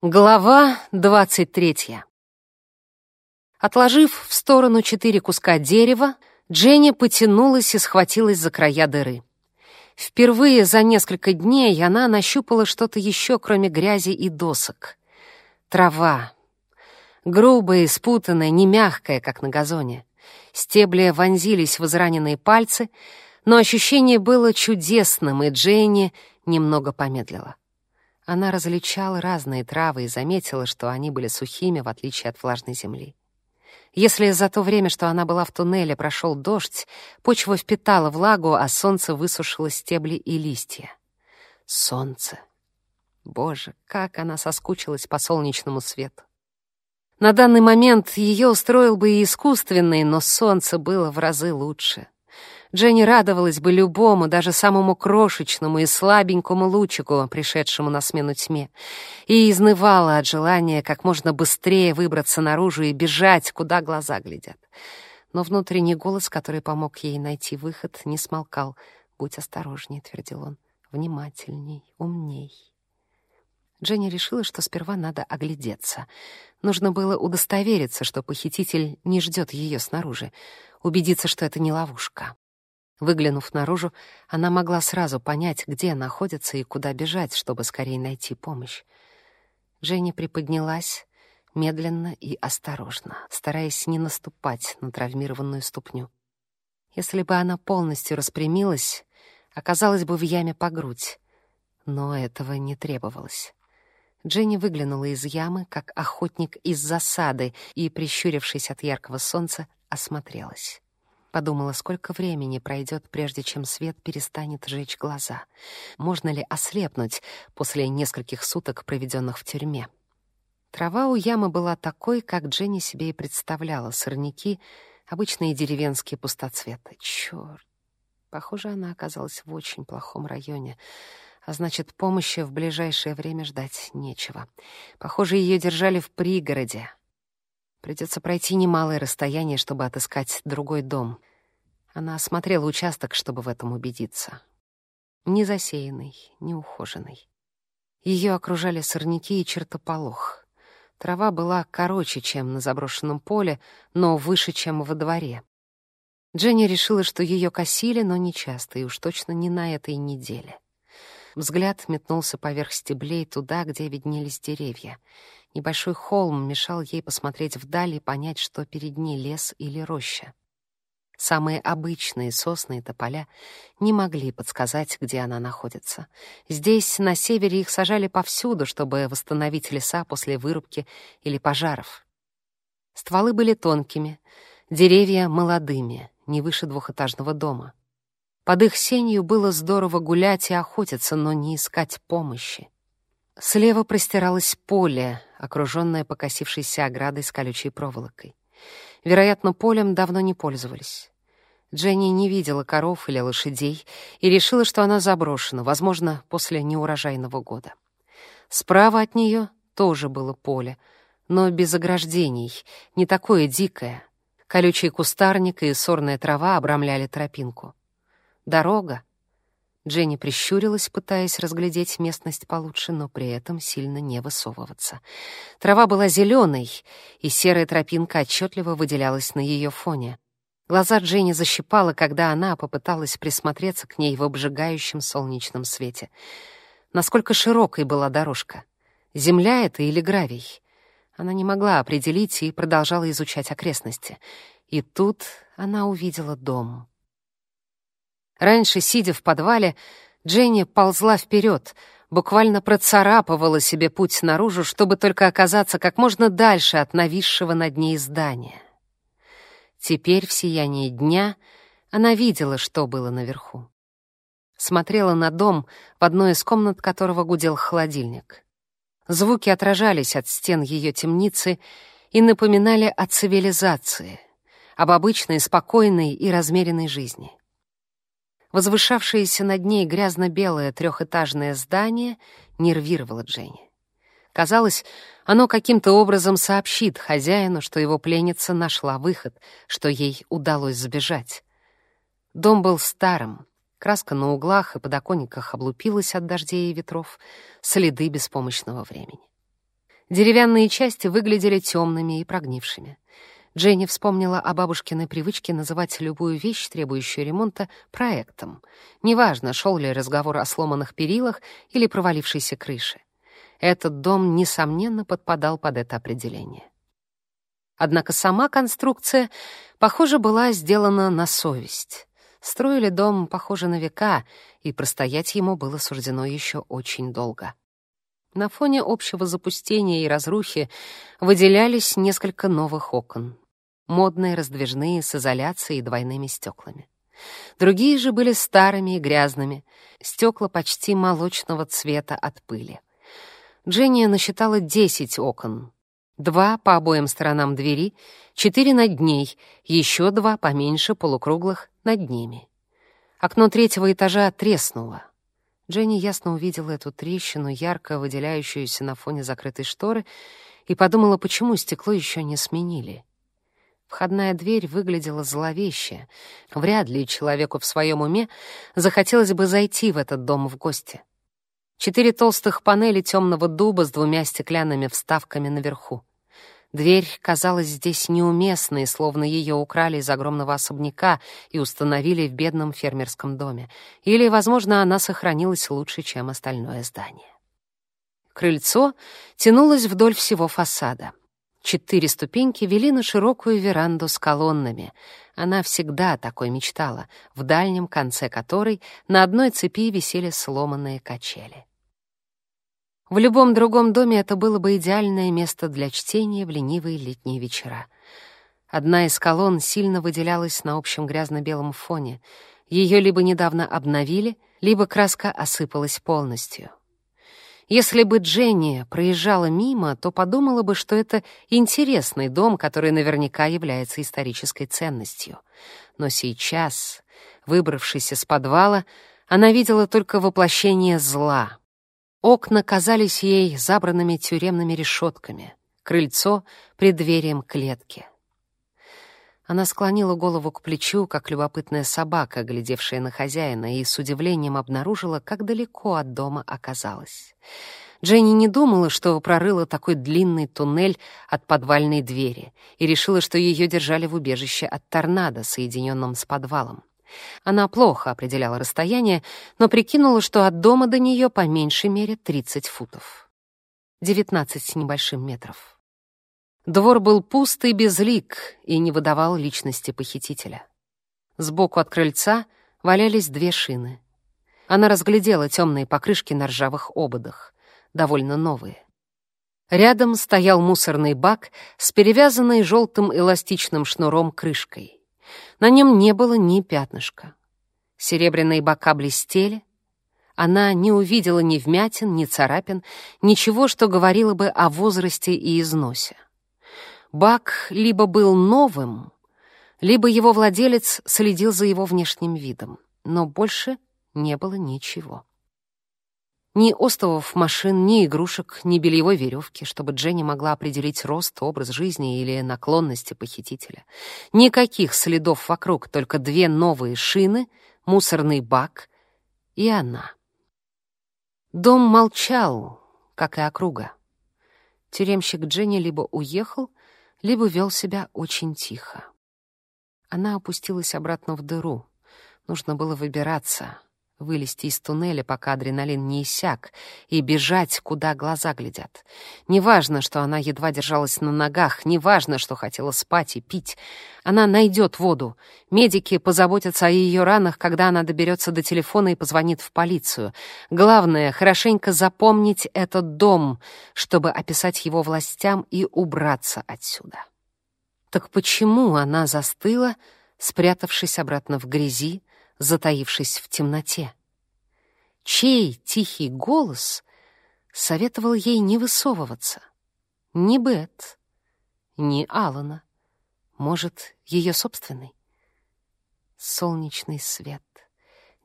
Глава двадцать третья. Отложив в сторону четыре куска дерева, Дженни потянулась и схватилась за края дыры. Впервые за несколько дней она нащупала что-то еще, кроме грязи и досок. Трава. Грубая, спутанная, не мягкая, как на газоне. Стебли вонзились в израненные пальцы, но ощущение было чудесным, и Дженни немного помедлила. Она различала разные травы и заметила, что они были сухими, в отличие от влажной земли. Если за то время, что она была в туннеле, прошел дождь, почва впитала влагу, а солнце высушило стебли и листья. Солнце. Боже, как она соскучилась по солнечному свету. На данный момент ее устроил бы и искусственный, но солнце было в разы лучше. Дженни радовалась бы любому, даже самому крошечному и слабенькому лучику, пришедшему на смену тьме, и изнывала от желания как можно быстрее выбраться наружу и бежать, куда глаза глядят. Но внутренний голос, который помог ей найти выход, не смолкал. «Будь осторожнее», — твердил он, — «внимательней, умней». Дженни решила, что сперва надо оглядеться. Нужно было удостовериться, что похититель не ждет ее снаружи, убедиться, что это не ловушка. Выглянув наружу, она могла сразу понять, где находится и куда бежать, чтобы скорее найти помощь. Женя приподнялась медленно и осторожно, стараясь не наступать на травмированную ступню. Если бы она полностью распрямилась, оказалась бы в яме по грудь, но этого не требовалось. Дженни выглянула из ямы, как охотник из засады, и, прищурившись от яркого солнца, осмотрелась. Подумала, сколько времени пройдет, прежде чем свет перестанет жечь глаза. Можно ли ослепнуть после нескольких суток, проведенных в тюрьме? Трава у ямы была такой, как Дженни себе и представляла. Сорняки — обычные деревенские пустоцветы. Чёрт! Похоже, она оказалась в очень плохом районе. А значит, помощи в ближайшее время ждать нечего. Похоже, ее держали в пригороде, Придется пройти немалое расстояние, чтобы отыскать другой дом. Она осмотрела участок, чтобы в этом убедиться. Не засеянный, не ухоженный. Ее окружали сорняки и чертополох. Трава была короче, чем на заброшенном поле, но выше, чем во дворе. Дженни решила, что ее косили, но не часто, и уж точно не на этой неделе. Взгляд метнулся поверх стеблей туда, где виднелись деревья — Небольшой холм мешал ей посмотреть вдаль и понять, что перед ней лес или роща. Самые обычные сосны и тополя не могли подсказать, где она находится. Здесь, на севере, их сажали повсюду, чтобы восстановить леса после вырубки или пожаров. Стволы были тонкими, деревья — молодыми, не выше двухэтажного дома. Под их сенью было здорово гулять и охотиться, но не искать помощи. Слева простиралось поле, окруженное покосившейся оградой с колючей проволокой. Вероятно, полем давно не пользовались. Дженни не видела коров или лошадей и решила, что она заброшена, возможно, после неурожайного года. Справа от нее тоже было поле, но без ограждений, не такое дикое. Колючий кустарник и сорная трава обрамляли тропинку. Дорога, Дженни прищурилась, пытаясь разглядеть местность получше, но при этом сильно не высовываться. Трава была зеленой, и серая тропинка отчетливо выделялась на ее фоне. Глаза Дженни защипала, когда она попыталась присмотреться к ней в обжигающем солнечном свете. Насколько широкой была дорожка? Земля это или гравий? Она не могла определить и продолжала изучать окрестности. И тут она увидела дом. Раньше, сидя в подвале, Дженни ползла вперед, буквально процарапывала себе путь наружу, чтобы только оказаться как можно дальше от нависшего над ней здания. Теперь в сиянии дня она видела, что было наверху. Смотрела на дом, в одной из комнат которого гудел холодильник. Звуки отражались от стен ее темницы и напоминали о цивилизации, об обычной, спокойной и размеренной жизни. Возвышавшееся над ней грязно-белое трехэтажное здание нервировало Дженни. Казалось, оно каким-то образом сообщит хозяину, что его пленница нашла выход, что ей удалось сбежать. Дом был старым, краска на углах и подоконниках облупилась от дождей и ветров, следы беспомощного времени. Деревянные части выглядели темными и прогнившими. Дженни вспомнила о бабушкиной привычке называть любую вещь, требующую ремонта, проектом. Неважно, шел ли разговор о сломанных перилах или провалившейся крыше. Этот дом, несомненно, подпадал под это определение. Однако сама конструкция, похоже, была сделана на совесть. Строили дом, похоже, на века, и простоять ему было суждено еще очень долго. На фоне общего запустения и разрухи выделялись несколько новых окон. Модные, раздвижные, с изоляцией и двойными стеклами. Другие же были старыми и грязными, стекла почти молочного цвета от пыли. Дженни насчитала десять окон. Два по обоим сторонам двери, четыре над ней, еще два поменьше полукруглых над ними. Окно третьего этажа треснуло. Дженни ясно увидела эту трещину, ярко выделяющуюся на фоне закрытой шторы, и подумала, почему стекло еще не сменили. Входная дверь выглядела зловеще. Вряд ли человеку в своем уме захотелось бы зайти в этот дом в гости. Четыре толстых панели темного дуба с двумя стеклянными вставками наверху. Дверь казалась здесь неуместной, словно ее украли из огромного особняка и установили в бедном фермерском доме. Или, возможно, она сохранилась лучше, чем остальное здание. Крыльцо тянулось вдоль всего фасада. Четыре ступеньки вели на широкую веранду с колоннами. Она всегда такой мечтала, в дальнем конце которой на одной цепи висели сломанные качели. В любом другом доме это было бы идеальное место для чтения в ленивые летние вечера. Одна из колонн сильно выделялась на общем грязно-белом фоне. Ее либо недавно обновили, либо краска осыпалась полностью. Если бы Дженни проезжала мимо, то подумала бы, что это интересный дом, который наверняка является исторической ценностью. Но сейчас, выбравшись из подвала, она видела только воплощение зла, Окна казались ей забранными тюремными решетками, крыльцо — преддверием клетки. Она склонила голову к плечу, как любопытная собака, глядевшая на хозяина, и с удивлением обнаружила, как далеко от дома оказалась. Дженни не думала, что прорыла такой длинный туннель от подвальной двери, и решила, что ее держали в убежище от торнадо, соединенном с подвалом. Она плохо определяла расстояние, но прикинула, что от дома до нее по меньшей мере 30 футов. 19 с небольшим метров. Двор был пуст и безлик и не выдавал личности похитителя. Сбоку от крыльца валялись две шины. Она разглядела темные покрышки на ржавых ободах, довольно новые. Рядом стоял мусорный бак с перевязанной желтым эластичным шнуром крышкой. На нем не было ни пятнышка. Серебряные бока блестели. Она не увидела ни вмятин, ни царапин, ничего, что говорило бы о возрасте и износе. Бак либо был новым, либо его владелец следил за его внешним видом, но больше не было ничего. Ни остовов машин, ни игрушек, ни бельевой веревки, чтобы Дженни могла определить рост, образ жизни или наклонности похитителя. Никаких следов вокруг, только две новые шины, мусорный бак и она. Дом молчал, как и округа. Тюремщик Дженни либо уехал, либо вел себя очень тихо. Она опустилась обратно в дыру. Нужно было выбираться вылезти из туннеля, пока адреналин не иссяк, и бежать, куда глаза глядят. Неважно, что она едва держалась на ногах, неважно, что хотела спать и пить. Она найдет воду. Медики позаботятся о ее ранах, когда она доберется до телефона и позвонит в полицию. Главное — хорошенько запомнить этот дом, чтобы описать его властям и убраться отсюда. Так почему она застыла, спрятавшись обратно в грязи, затаившись в темноте. Чей тихий голос советовал ей не высовываться? Ни Бет, ни Алана. Может, ее собственный? Солнечный свет.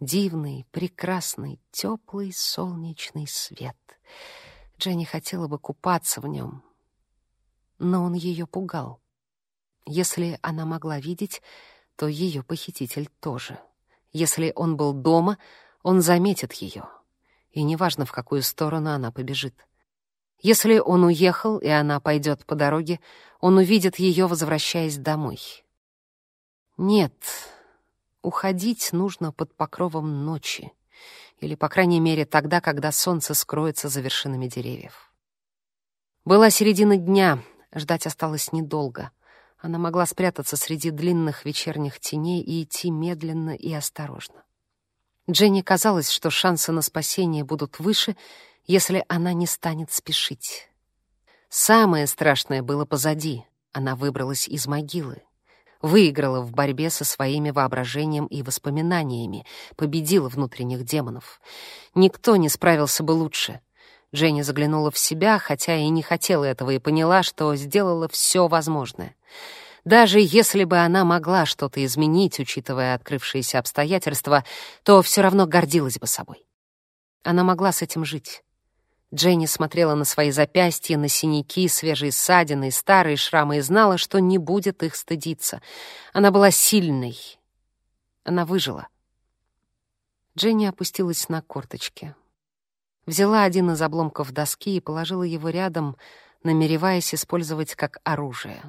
Дивный, прекрасный, теплый солнечный свет. Дженни хотела бы купаться в нем, но он ее пугал. Если она могла видеть, то ее похититель тоже. Если он был дома, он заметит ее. И неважно, в какую сторону она побежит. Если он уехал, и она пойдет по дороге, он увидит ее, возвращаясь домой. Нет, уходить нужно под покровом ночи, или, по крайней мере, тогда, когда солнце скроется за вершинами деревьев. Была середина дня, ждать осталось недолго. Она могла спрятаться среди длинных вечерних теней и идти медленно и осторожно. Дженни казалось, что шансы на спасение будут выше, если она не станет спешить. Самое страшное было позади. Она выбралась из могилы. Выиграла в борьбе со своими воображением и воспоминаниями, победила внутренних демонов. Никто не справился бы лучше. Дженни заглянула в себя, хотя и не хотела этого, и поняла, что сделала все возможное. Даже если бы она могла что-то изменить, учитывая открывшиеся обстоятельства, то все равно гордилась бы собой. Она могла с этим жить. Дженни смотрела на свои запястья, на синяки, свежие ссадины и старые шрамы и знала, что не будет их стыдиться. Она была сильной. Она выжила. Дженни опустилась на корточки. Взяла один из обломков доски и положила его рядом, намереваясь использовать как оружие.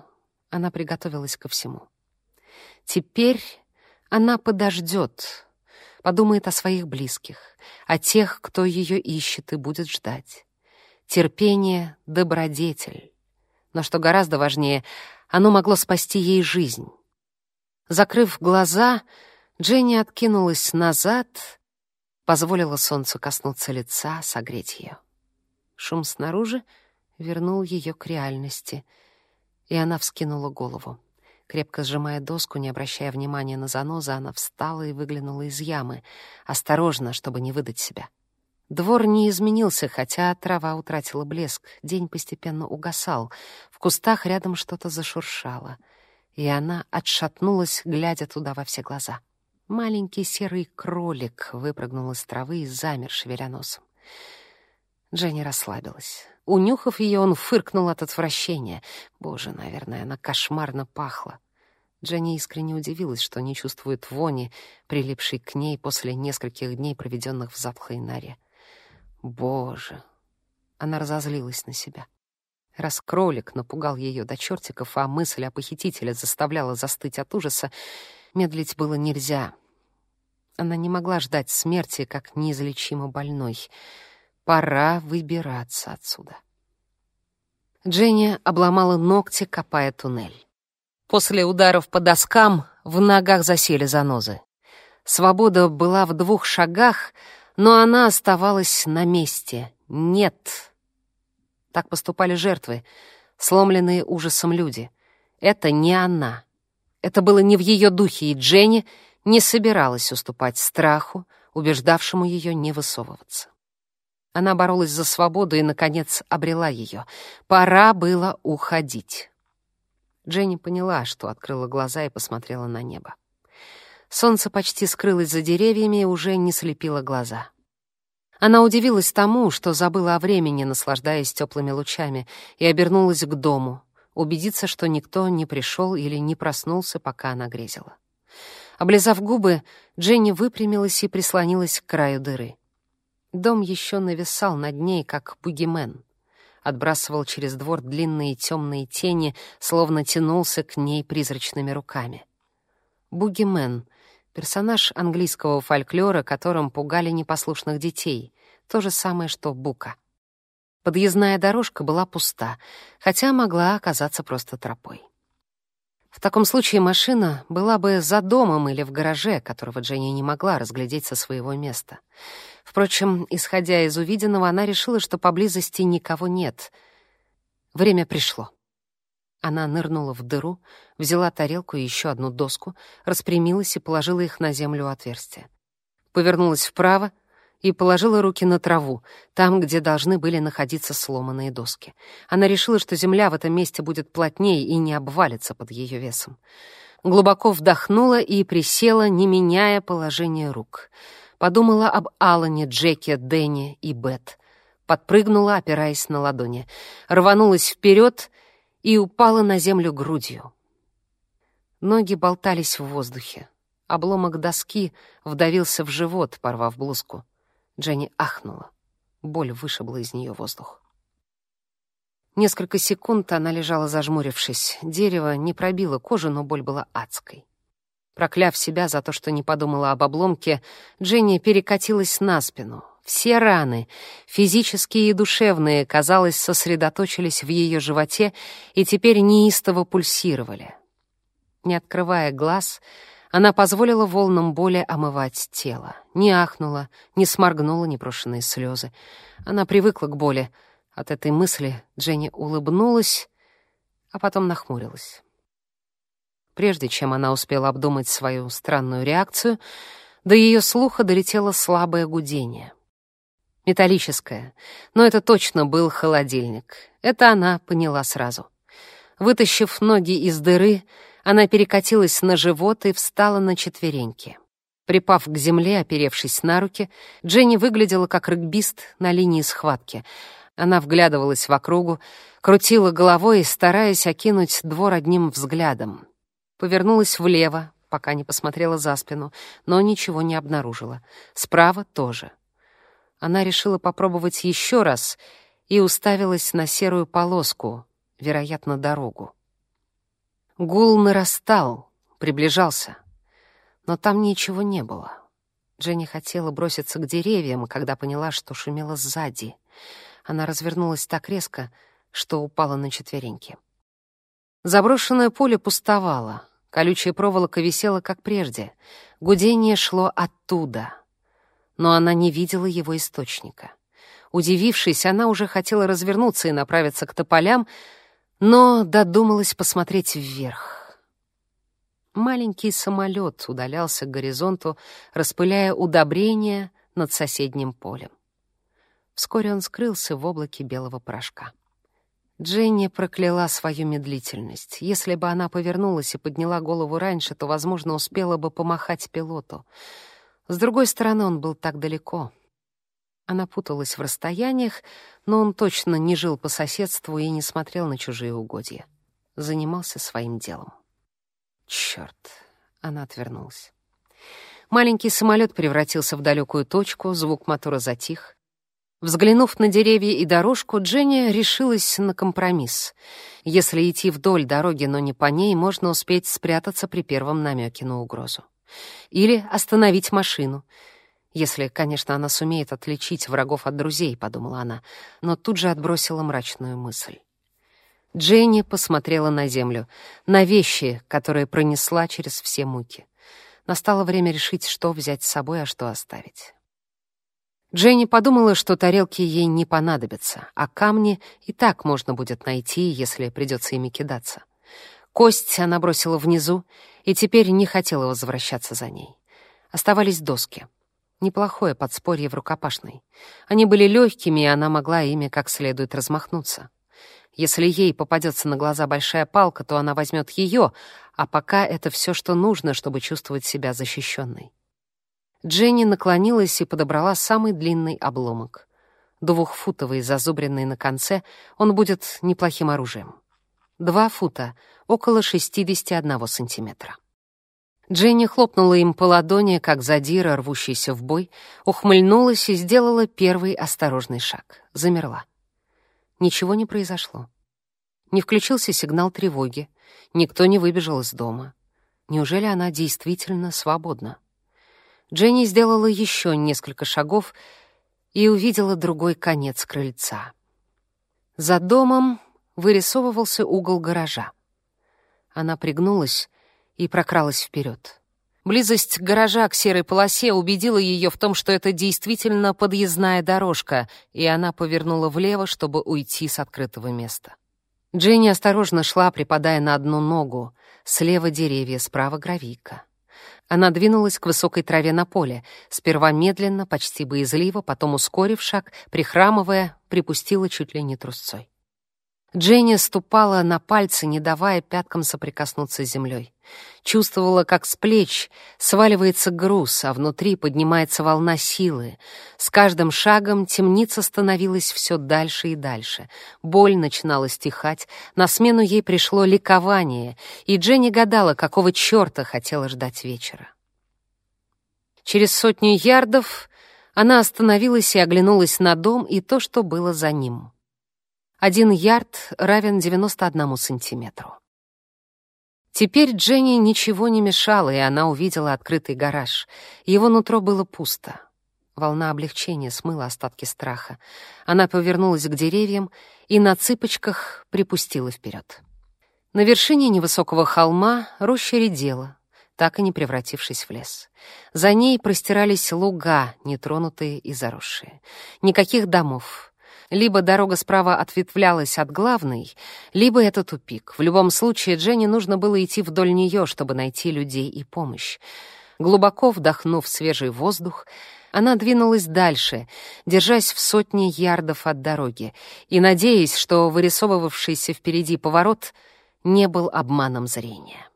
Она приготовилась ко всему. Теперь она подождет, подумает о своих близких, о тех, кто ее ищет и будет ждать. Терпение — добродетель. Но что гораздо важнее, оно могло спасти ей жизнь. Закрыв глаза, Дженни откинулась назад, позволила солнцу коснуться лица, согреть ее. Шум снаружи вернул ее к реальности, и она вскинула голову. Крепко сжимая доску, не обращая внимания на занозы, она встала и выглянула из ямы, осторожно, чтобы не выдать себя. Двор не изменился, хотя трава утратила блеск, день постепенно угасал, в кустах рядом что-то зашуршало, и она отшатнулась, глядя туда во все глаза. Маленький серый кролик выпрыгнул из травы и замер, шевеля носом. Дженни расслабилась. Унюхав ее, он фыркнул от отвращения. Боже, наверное, она кошмарно пахла. Дженни искренне удивилась, что не чувствует вони, прилипшей к ней после нескольких дней, проведенных в затхлой норе. Боже! Она разозлилась на себя. Раз кролик напугал ее до чертиков, а мысль о похитителе заставляла застыть от ужаса, медлить было нельзя. Она не могла ждать смерти, как неизлечимо больной — Пора выбираться отсюда. Дженни обломала ногти, копая туннель. После ударов по доскам в ногах засели занозы. Свобода была в двух шагах, но она оставалась на месте. Нет. Так поступали жертвы, сломленные ужасом люди. Это не она. Это было не в ее духе, и Дженни не собиралась уступать страху, убеждавшему ее не высовываться. Она боролась за свободу и, наконец, обрела ее. Пора было уходить. Дженни поняла, что открыла глаза и посмотрела на небо. Солнце почти скрылось за деревьями и уже не слепило глаза. Она удивилась тому, что забыла о времени, наслаждаясь теплыми лучами, и обернулась к дому, убедиться, что никто не пришел или не проснулся, пока она грезила. Облизав губы, Дженни выпрямилась и прислонилась к краю дыры. Дом еще нависал над ней, как бугимен. Отбрасывал через двор длинные темные тени, словно тянулся к ней призрачными руками. Бугимен — персонаж английского фольклора, которым пугали непослушных детей. То же самое, что Бука. Подъездная дорожка была пуста, хотя могла оказаться просто тропой. В таком случае машина была бы за домом или в гараже, которого Дженни не могла разглядеть со своего места. Впрочем, исходя из увиденного, она решила, что поблизости никого нет. Время пришло. Она нырнула в дыру, взяла тарелку и еще одну доску, распрямилась и положила их на землю отверстия. Повернулась вправо — и положила руки на траву, там, где должны были находиться сломанные доски. Она решила, что земля в этом месте будет плотнее и не обвалится под ее весом. Глубоко вдохнула и присела, не меняя положение рук. Подумала об Алане, Джеке, Дэнни и Бет. Подпрыгнула, опираясь на ладони. Рванулась вперед и упала на землю грудью. Ноги болтались в воздухе. Обломок доски вдавился в живот, порвав блузку. Дженни ахнула. Боль вышибла из нее воздух. Несколько секунд она лежала зажмурившись. Дерево не пробило кожу, но боль была адской. Прокляв себя за то, что не подумала об обломке, Дженни перекатилась на спину. Все раны, физические и душевные, казалось, сосредоточились в ее животе и теперь неистово пульсировали. Не открывая глаз, она позволила волнам боли омывать тело. Не ахнула, не сморгнула непрошенные слезы. Она привыкла к боли. От этой мысли Дженни улыбнулась, а потом нахмурилась. Прежде чем она успела обдумать свою странную реакцию, до ее слуха долетело слабое гудение. Металлическое, но это точно был холодильник. Это она поняла сразу. Вытащив ноги из дыры, она перекатилась на живот и встала на четвереньки. Припав к земле, оперевшись на руки, Дженни выглядела как регбист на линии схватки. Она вглядывалась в округу, крутила головой, стараясь окинуть двор одним взглядом повернулась влево, пока не посмотрела за спину, но ничего не обнаружила. Справа тоже. Она решила попробовать еще раз и уставилась на серую полоску, вероятно, дорогу. Гул нарастал, приближался, но там ничего не было. Дженни хотела броситься к деревьям, когда поняла, что шумело сзади. Она развернулась так резко, что упала на четвереньки. Заброшенное поле пустовало. Колючая проволока висела, как прежде. Гудение шло оттуда. Но она не видела его источника. Удивившись, она уже хотела развернуться и направиться к тополям, но додумалась посмотреть вверх. Маленький самолет удалялся к горизонту, распыляя удобрения над соседним полем. Вскоре он скрылся в облаке белого порошка. Дженни прокляла свою медлительность. Если бы она повернулась и подняла голову раньше, то, возможно, успела бы помахать пилоту. С другой стороны, он был так далеко. Она путалась в расстояниях, но он точно не жил по соседству и не смотрел на чужие угодья. Занимался своим делом. Черт! Она отвернулась. Маленький самолет превратился в далекую точку, звук мотора затих. Взглянув на деревья и дорожку, Дженни решилась на компромисс. Если идти вдоль дороги, но не по ней, можно успеть спрятаться при первом намеке на угрозу. Или остановить машину. Если, конечно, она сумеет отличить врагов от друзей, подумала она, но тут же отбросила мрачную мысль. Дженни посмотрела на землю, на вещи, которые пронесла через все муки. Настало время решить, что взять с собой, а что оставить. Дженни подумала, что тарелки ей не понадобятся, а камни и так можно будет найти, если придется ими кидаться. Кость она бросила внизу и теперь не хотела возвращаться за ней. Оставались доски. Неплохое подспорье в рукопашной. Они были легкими, и она могла ими как следует размахнуться. Если ей попадется на глаза большая палка, то она возьмет ее, а пока это все, что нужно, чтобы чувствовать себя защищенной. Дженни наклонилась и подобрала самый длинный обломок. Двухфутовый, зазубренный на конце, он будет неплохим оружием. Два фута, около 61 сантиметра. Дженни хлопнула им по ладони, как задира, рвущийся в бой, ухмыльнулась и сделала первый осторожный шаг. Замерла. Ничего не произошло. Не включился сигнал тревоги, никто не выбежал из дома. Неужели она действительно свободна? Дженни сделала еще несколько шагов и увидела другой конец крыльца. За домом вырисовывался угол гаража. Она пригнулась и прокралась вперед. Близость гаража к серой полосе убедила ее в том, что это действительно подъездная дорожка, и она повернула влево, чтобы уйти с открытого места. Дженни осторожно шла, припадая на одну ногу. Слева деревья, справа гравийка. Она двинулась к высокой траве на поле, сперва медленно, почти боязливо, потом, ускорив шаг, прихрамывая, припустила чуть ли не трусцой. Дженни ступала на пальцы, не давая пяткам соприкоснуться с землей. Чувствовала, как с плеч сваливается груз, а внутри поднимается волна силы. С каждым шагом темница становилась все дальше и дальше. Боль начинала стихать, на смену ей пришло ликование, и Дженни гадала, какого черта хотела ждать вечера. Через сотню ярдов она остановилась и оглянулась на дом и то, что было за ним. Один ярд равен 91 сантиметру. Теперь Дженни ничего не мешало, и она увидела открытый гараж. Его нутро было пусто. Волна облегчения смыла остатки страха. Она повернулась к деревьям и на цыпочках припустила вперед. На вершине невысокого холма роща редела, так и не превратившись в лес. За ней простирались луга, нетронутые и заросшие. Никаких домов. Либо дорога справа ответвлялась от главной, либо это тупик. В любом случае, Дженни нужно было идти вдоль нее, чтобы найти людей и помощь. Глубоко вдохнув свежий воздух, она двинулась дальше, держась в сотне ярдов от дороги и надеясь, что вырисовывавшийся впереди поворот не был обманом зрения.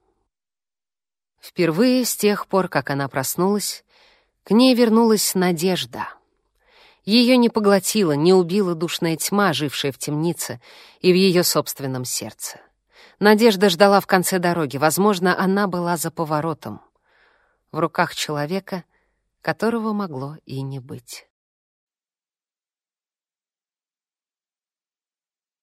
Впервые с тех пор, как она проснулась, к ней вернулась надежда. Ее не поглотила, не убила душная тьма, жившая в темнице и в ее собственном сердце. Надежда ждала в конце дороги, возможно, она была за поворотом. В руках человека — которого могло и не быть.